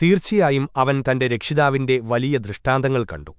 തീർച്ചയായും അവൻ തന്റെ രക്ഷിതാവിന്റെ വലിയ ദൃഷ്ടാന്തങ്ങൾ കണ്ടു